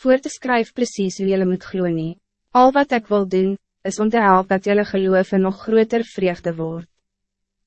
voor te skryf precies hoe jullie moet glo nie. Al wat ik wil doen, is om te helpen dat jullie geloof nog groter vreugde wordt.